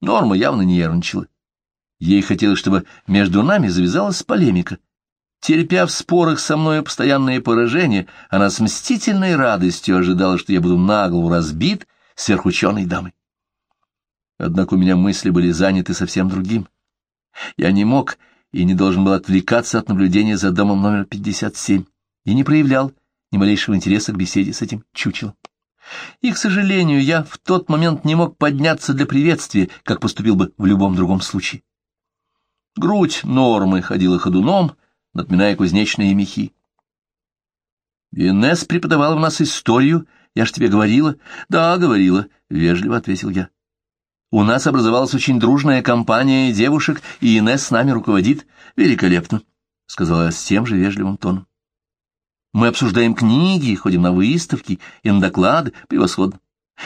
Норма явно нервничала. Ей хотелось, чтобы между нами завязалась полемика. Терпя в спорах со мной постоянные поражения, она с мстительной радостью ожидала, что я буду нагло разбит сверхученой дамой. Однако у меня мысли были заняты совсем другим. Я не мог и не должен был отвлекаться от наблюдения за домом номер 57 и не проявлял ни малейшего интереса к беседе с этим чучелом. И, к сожалению, я в тот момент не мог подняться для приветствия, как поступил бы в любом другом случае. Грудь нормы ходила ходуном, напоминая кузнечные мехи. Инесс преподавала у нас историю, я ж тебе говорила. Да, говорила, — вежливо ответил я. У нас образовалась очень дружная компания девушек, и Инесс с нами руководит. Великолепно, — сказала с тем же вежливым тоном. Мы обсуждаем книги, ходим на выставки и на доклады. Превосходно.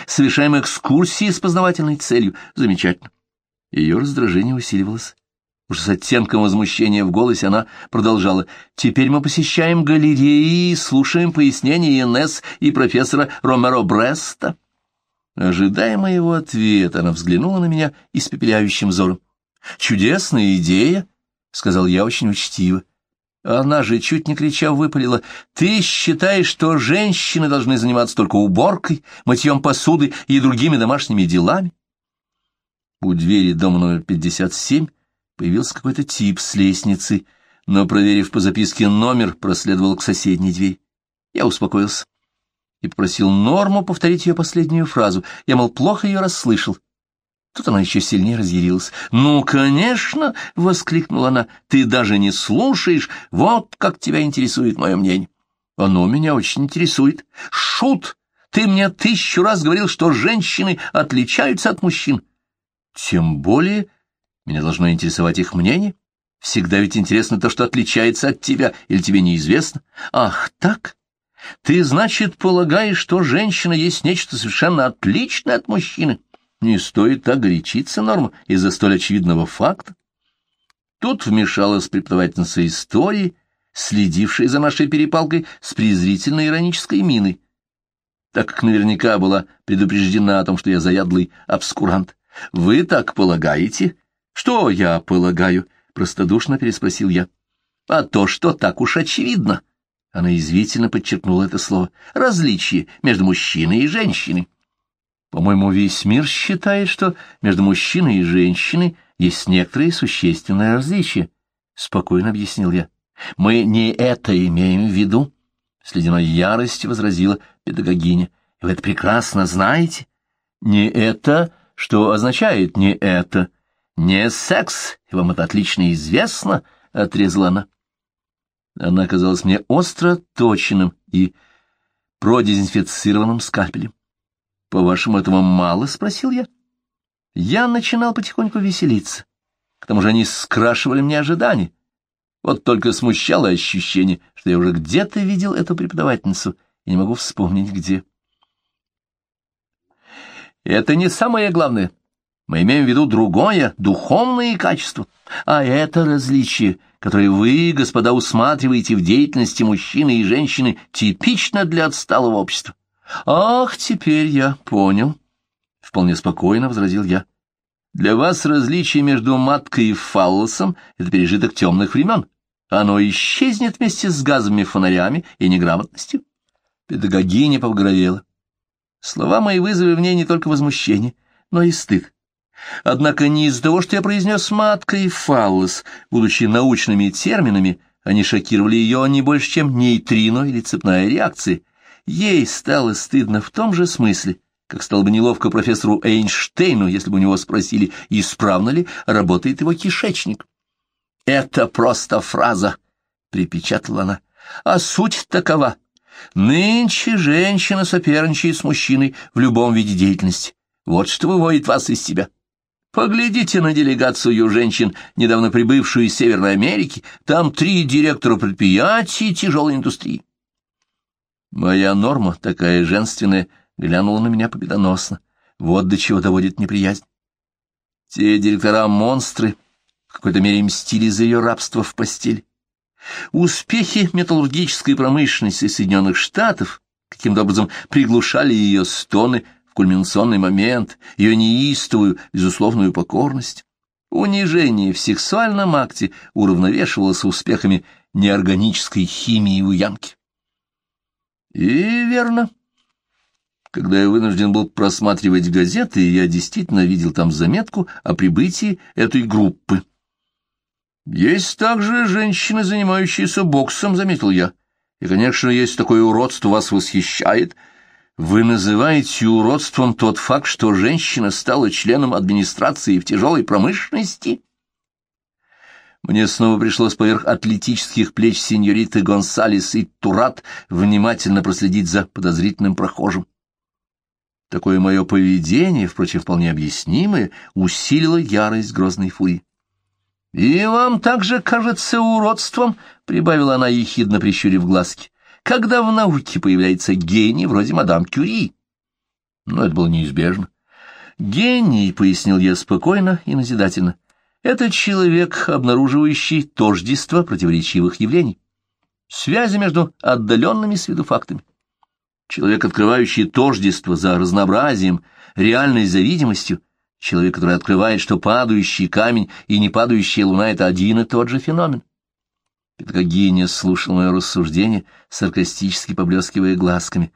Совершаем экскурсии с познавательной целью. Замечательно. Ее раздражение усиливалось. Уже с оттенком возмущения в голосе она продолжала. «Теперь мы посещаем галереи и слушаем пояснения Инесс и профессора Ромеро Бреста». Ожидая моего ответа, она взглянула на меня испепеляющим взором. «Чудесная идея», — сказал я очень учтиво. Она же, чуть не крича, выпалила. «Ты считаешь, что женщины должны заниматься только уборкой, мытьем посуды и другими домашними делами?» У двери дома номер пятьдесят семь Появился какой-то тип с лестницы, но, проверив по записке номер, проследовал к соседней двери. Я успокоился и попросил Норму повторить ее последнюю фразу. Я, мол, плохо ее расслышал. Тут она еще сильнее разъярилась. «Ну, конечно!» — воскликнула она. «Ты даже не слушаешь. Вот как тебя интересует мое мнение». «Оно меня очень интересует». «Шут! Ты мне тысячу раз говорил, что женщины отличаются от мужчин». «Тем более меня должно интересовать их мнение. Всегда ведь интересно то, что отличается от тебя, или тебе неизвестно. Ах, так? Ты, значит, полагаешь, что женщина есть нечто совершенно отличное от мужчины? Не стоит так горячиться, Норма, из-за столь очевидного факта. Тут вмешалась преподавательница истории, следившая за нашей перепалкой с презрительной иронической миной, так как наверняка была предупреждена о том, что я заядлый обскурант. «Вы так полагаете?» «Что я полагаю?» — простодушно переспросил я. «А то, что так уж очевидно». Она извительно подчеркнула это слово. «Различие между мужчиной и женщиной». По-моему, весь мир считает, что между мужчиной и женщиной есть некоторые существенные различия, — спокойно объяснил я. Мы не это имеем в виду, — с ледяной яростью возразила педагогиня. Вы это прекрасно знаете. Не это, что означает не это, «Не секс, и вам это отлично известно», — отрезала она. Она оказалась мне остро точенным и продезинфицированным скальпелем. «По-вашему, этого мало?» — спросил я. Я начинал потихоньку веселиться. К тому же они скрашивали мне ожидания. Вот только смущало ощущение, что я уже где-то видел эту преподавательницу и не могу вспомнить, где. «Это не самое главное», мы имеем в виду другое, духовное качество. А это различие, которое вы, господа, усматриваете в деятельности мужчины и женщины, типично для отсталого общества. Ах, теперь я понял. Вполне спокойно возразил я. Для вас различие между маткой и фаллосом — это пережиток темных времен. Оно исчезнет вместе с газовыми фонарями и неграмотностью. Педагогиня повгровела. Слова мои вызвали в ней не только возмущение, но и стыд. Однако не из-за того, что я произнес «матка» и «фаллос», будучи научными терминами, они шокировали ее не больше, чем нейтрино или цепная реакция. Ей стало стыдно в том же смысле, как стало бы неловко профессору Эйнштейну, если бы у него спросили, исправно ли работает его кишечник. «Это просто фраза», — припечатала она, — «а суть такова. Нынче женщина соперничает с мужчиной в любом виде деятельности. Вот что выводит вас из себя». Поглядите на делегацию женщин, недавно прибывшую из Северной Америки. Там три директора предприятий тяжелой индустрии. Моя норма, такая женственная, глянула на меня победоносно. Вот до чего доводит неприязнь. Те директора — монстры, в какой-то мере мстили за ее рабство в постель. Успехи металлургической промышленности Соединенных Штатов каким-то образом приглушали ее стоны в кульминационный момент, ее неистовую, безусловную покорность. Унижение в сексуальном акте уравновешивалось успехами неорганической химии у Янки. И верно. Когда я вынужден был просматривать газеты, я действительно видел там заметку о прибытии этой группы. Есть также женщины, занимающиеся боксом, заметил я. И, конечно, если такое уродство вас восхищает, вы называете уродством тот факт, что женщина стала членом администрации в тяжелой промышленности? Мне снова пришлось поверх атлетических плеч сеньориты Гонсалес и Турат внимательно проследить за подозрительным прохожим. Такое мое поведение, впрочем, вполне объяснимое, усилило ярость грозной фурии. — И вам также кажется уродством, — прибавила она, ехидно прищурив глазки, — когда в науке появляется гений вроде мадам Кюри. Но это было неизбежно. Гений, — пояснил я спокойно и назидательно, — это человек, обнаруживающий тождество противоречивых явлений, связи между отдаленными с виду фактами. Человек, открывающий тождество за разнообразием, реальной за видимостью, человек, который открывает, что падающий камень и не падающая луна — это один и тот же феномен. Педагогиня слушал мое рассуждение, саркастически поблескивая глазками.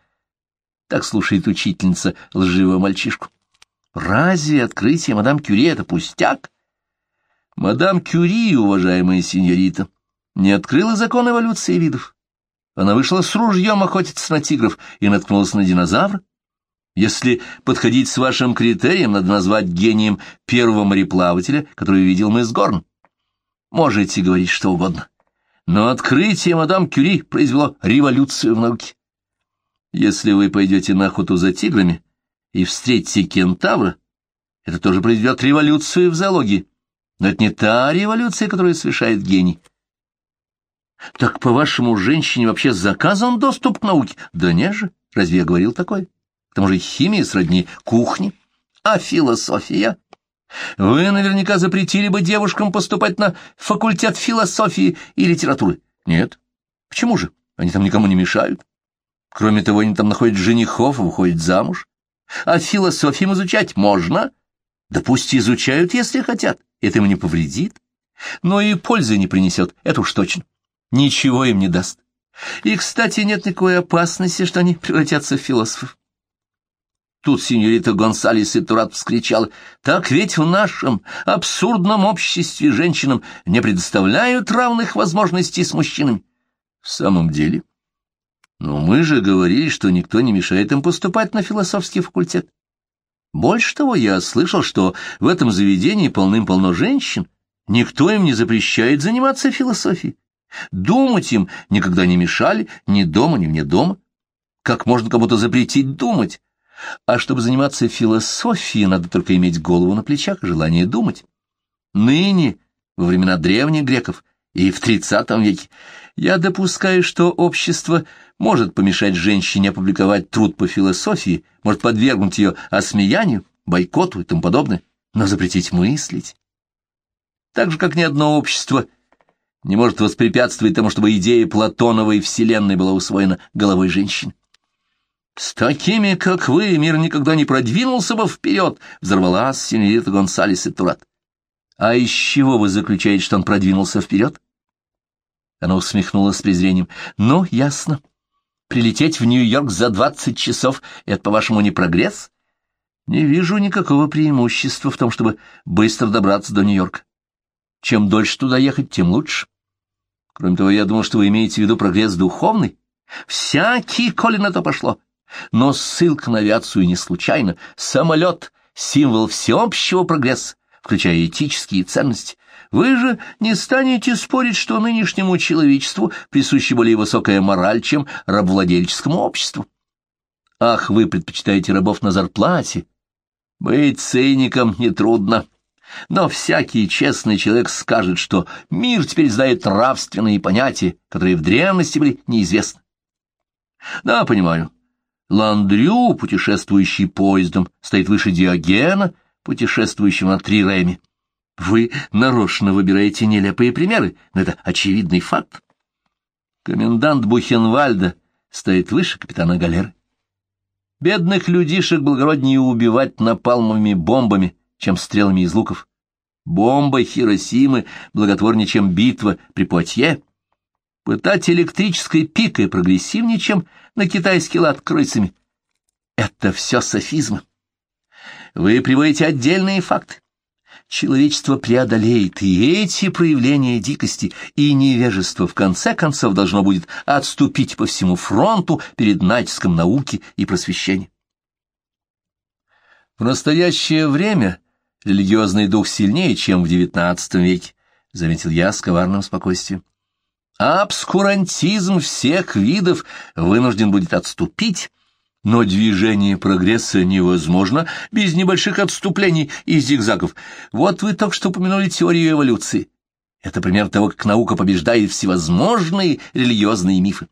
Так слушает учительница лживого мальчишку. Разве открытие мадам Кюри — это пустяк? Мадам Кюри, уважаемая сеньорита, не открыла закон эволюции видов. Она вышла с ружьем охотиться на тигров и наткнулась на динозавра. Если подходить с вашим критерием, надо назвать гением первого мореплавателя, который видел мисс Горн. Можете говорить что угодно. Но открытие мадам Кюри произвело революцию в науке. Если вы пойдете на охоту за тиграми и встретите кентавра, это тоже произведет революцию в зоологии. Но это не та революция, которую совершает гений. Так, по-вашему, женщине вообще заказан доступ к науке? Да не же, разве я говорил такое? К тому же химия сродни кухне. А философия? Вы наверняка запретили бы девушкам поступать на факультет философии и литературы. Нет. Почему же? Они там никому не мешают. Кроме того, они там находят женихов и выходят замуж. А философию изучать можно. Да пусть изучают, если хотят. Это им не повредит. Но и пользы не принесет, это уж точно ничего им не даст. И, кстати, нет никакой опасности, что они превратятся в философов. Тут сеньорита Гонсалес и Турат вскричала, «Так ведь в нашем абсурдном обществе женщинам не предоставляют равных возможностей с мужчинами». «В самом деле?» «Но мы же говорили, что никто не мешает им поступать на философский факультет. Больше того, я слышал, что в этом заведении полным-полно женщин. Никто им не запрещает заниматься философией. Думать им никогда не мешали, ни дома, ни вне дома. Как можно кому-то запретить думать? А чтобы заниматься философией, надо только иметь голову на плечах и желание думать. Ныне, во времена древних греков и в тридцатом веке, я допускаю, что общество может помешать женщине опубликовать труд по философии, может подвергнуть ее осмеянию, бойкоту и тому подобное, но запретить мыслить. Так же, как ни одно общество не может воспрепятствовать тому, чтобы идея Платоновой вселенной была усвоена головой женщин. «С такими, как вы, мир никогда не продвинулся бы вперед!» — взорвалась сеньорита Гонсалес и Турат. «А из чего вы заключаете, что он продвинулся вперед?» Она усмехнулась с презрением. «Ну, ясно. Прилететь в Нью-Йорк за двадцать часов — это, по-вашему, не прогресс? Не вижу никакого преимущества в том, чтобы быстро добраться до Нью-Йорка. Чем дольше туда ехать, тем лучше. Кроме того, я думал, что вы имеете в виду прогресс духовный. Всякий, коли на то пошло. Но ссылка на авиацию не случайно. Самолет — символ всеобщего прогресса, включая этические ценности. Вы же не станете спорить, что нынешнему человечеству присуща более высокая мораль, чем рабовладельческому обществу. Ах, вы предпочитаете рабов на зарплате. Быть циником нетрудно. Но всякий честный человек скажет, что мир теперь знает нравственные понятия, которые в древности были неизвестны. Да, понимаю. Ландрю, путешествующий поездом, стоит выше Диогена, путешествующего на Триреме. Вы нарочно выбираете нелепые примеры, но это очевидный факт. Комендант Бухенвальда стоит выше капитана Галеры. Бедных людишек благороднее убивать напалмовыми бомбами, чем стрелами из луков. Бомба Хиросимы благотворнее, чем битва при Пуатье. Пытать электрической пикой прогрессивнее, чем на китайский лад крысами. Это все софизмы. Вы приводите отдельные факты. Человечество преодолеет и эти проявления дикости, и невежество в конце концов должно будет отступить по всему фронту перед натиском науки и просвещения. В настоящее время религиозный дух сильнее, чем в XIX веке, заметил я с коварным спокойствием. Обскурантизм всех видов вынужден будет отступить, но движение прогресса невозможно без небольших отступлений и зигзагов. Вот вы только что упомянули теорию эволюции. Это пример того, как наука побеждает всевозможные религиозные мифы.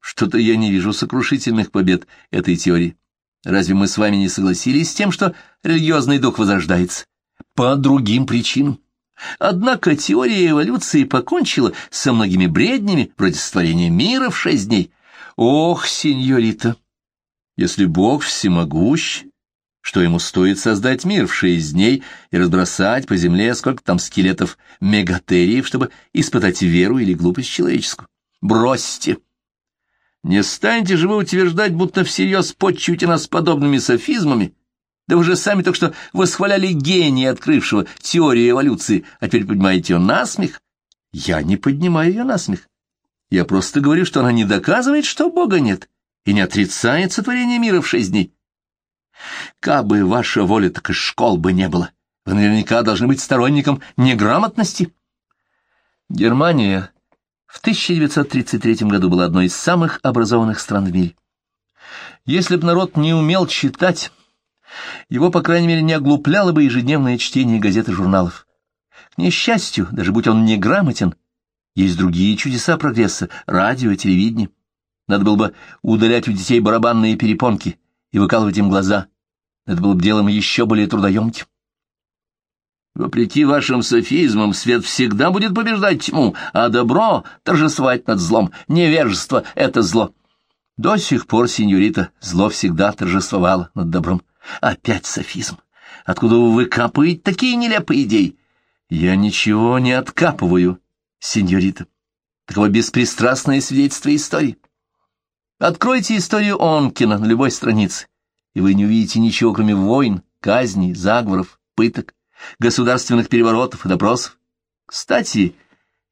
Что-то я не вижу сокрушительных побед этой теории. Разве мы с вами не согласились с тем, что религиозный дух возрождается? По другим причинам. Однако теория эволюции покончила со многими бреднями вроде сотворения мира в шесть дней. Ох, сеньорита, если Бог всемогущ, что ему стоит создать мир в шесть дней и разбросать по земле сколько там скелетов мегатериев, чтобы испытать веру или глупость человеческую? Бросьте! Не станьте же вы утверждать, будто всерьез подчуете нас подобными софизмами, да вы же сами только что восхваляли гения, открывшего теорию эволюции, а теперь поднимаете ее насмех. Я не поднимаю ее насмех. Я просто говорю, что она не доказывает, что Бога нет, и не отрицает сотворение мира в шесть дней. Кабы ваша воля, так и школ бы не было. Вы наверняка должны быть сторонником неграмотности. Германия в 1933 году была одной из самых образованных стран в мире. Если бы народ не умел читать, его, по крайней мере, не оглупляло бы ежедневное чтение газет и журналов. К несчастью, даже будь он неграмотен, есть другие чудеса прогресса — радио, телевидение. Надо было бы удалять у детей барабанные перепонки и выкалывать им глаза. Это было бы делом еще более трудоемким. Вопреки вашим софизмам, свет всегда будет побеждать тьму, а добро — торжествовать над злом. Невежество — это зло. До сих пор, сеньорита, зло всегда торжествовало над добром. Опять софизм. Откуда вы выкапываете такие нелепые идеи? Я ничего не откапываю, сеньорита. Таково беспристрастное свидетельство истории. Откройте историю Онкина на любой странице, и вы не увидите ничего, кроме войн, казней, заговоров, пыток, государственных переворотов и допросов. Кстати,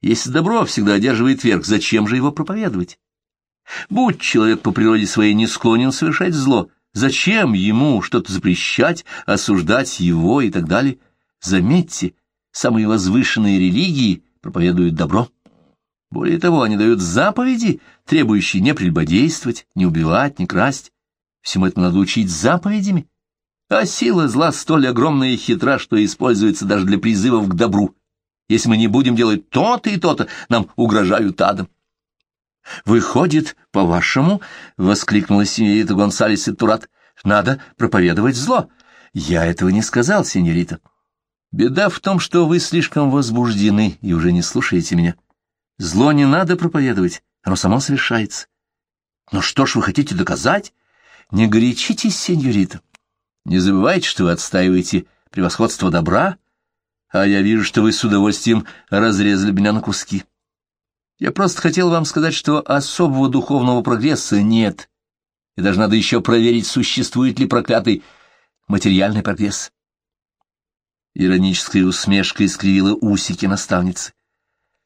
если добро всегда одерживает верх, зачем же его проповедовать? Будь человек по природе своей не склонен совершать зло, зачем ему что-то запрещать, осуждать его и так далее? Заметьте, самые возвышенные религии проповедуют добро. Более того, они дают заповеди, требующие не прелюбодействовать, не убивать, не красть. Всему этому надо учить заповедями. А сила зла столь огромная и хитра, что используется даже для призывов к добру. Если мы не будем делать то-то и то-то, нам угрожают адом. «Выходит, по-вашему, — воскликнула сеньорита Гонсалес и Турат, — надо проповедовать зло. Я этого не сказал, сеньорита. Беда в том, что вы слишком возбуждены и уже не слушаете меня. Зло не надо проповедовать, оно само совершается. Но что ж вы хотите доказать? Не горячитесь, сеньорита. Не забывайте, что вы отстаиваете превосходство добра, а я вижу, что вы с удовольствием разрезали меня на куски. Я просто хотел вам сказать, что особого духовного прогресса нет, и даже надо еще проверить, существует ли проклятый материальный прогресс. Ироническая усмешка искривила усики наставницы.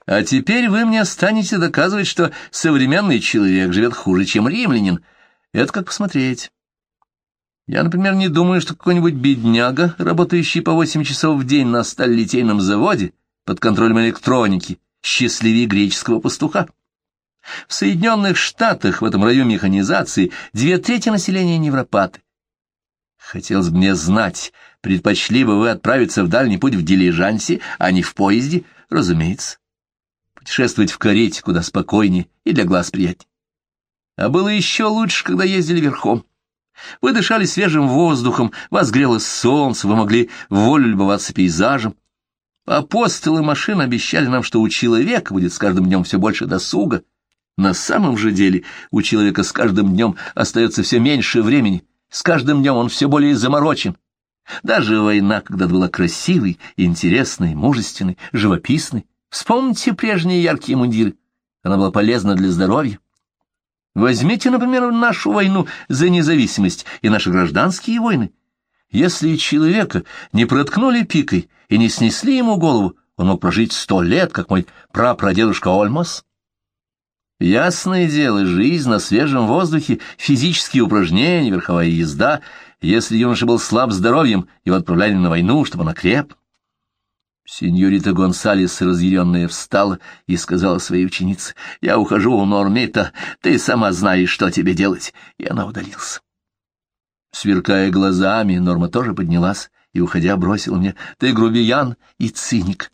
А теперь вы мне станете доказывать, что современный человек живет хуже, чем римлянин. Это как посмотреть. Я, например, не думаю, что какой-нибудь бедняга, работающий по восемь часов в день на сталелитейном заводе под контролем электроники, счастливее греческого пастуха. В Соединенных Штатах в этом районе механизации две трети населения невропаты. Хотелось бы мне знать, предпочли бы вы отправиться в дальний путь в дилижансе, а не в поезде, разумеется. Путешествовать в карете куда спокойнее и для глаз приятнее. А было еще лучше, когда ездили верхом. Вы дышали свежим воздухом, вас грело солнце, вы могли волю любоваться пейзажем. Апостолы машин обещали нам, что у человека будет с каждым днем все больше досуга. На самом же деле у человека с каждым днем остается все меньше времени, с каждым днем он все более заморочен. Даже война, когда была красивой, интересной, мужественной, живописной. Вспомните прежние яркие мундиры. Она была полезна для здоровья. Возьмите, например, нашу войну за независимость и наши гражданские войны. Если человека не проткнули пикой и не снесли ему голову, он мог прожить сто лет, как мой прапрадедушка Ольмос. Ясное дело, жизнь на свежем воздухе, физические упражнения, верховая езда. Если юноша был слаб здоровьем, его отправляли на войну, чтобы он окреп. Сеньорита Гонсалес, разъяренная, встала и сказала своей ученице, «Я ухожу, Нормита, ты сама знаешь, что тебе делать». И она удалилась. Сверкая глазами, Норма тоже поднялась и, уходя, бросила мне, «Ты грубиян и циник».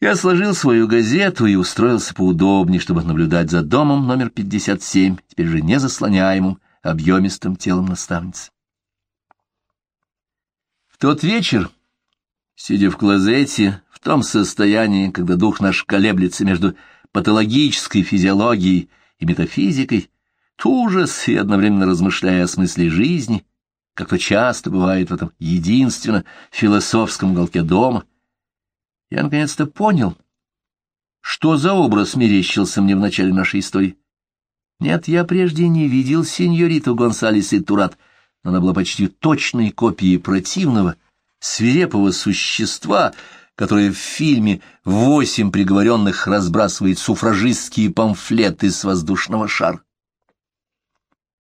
Я сложил свою газету и устроился поудобнее, чтобы наблюдать за домом номер 57, теперь же не заслоняемым объемистым телом наставницы. В тот вечер, сидя в клозете, в том состоянии, когда дух наш колеблется между патологической физиологией и метафизикой, ужас и одновременно размышляя о смысле жизни, как то часто бывает в этом единственно философском уголке дома, я наконец-то понял, что за образ мерещился мне в начале нашей истории. Нет, я прежде не видел сеньориту Гонсалес и Турат, но она была почти точной копией противного, свирепого существа, которое в фильме «Восемь приговоренных» разбрасывает суфражистские памфлеты с воздушного шара.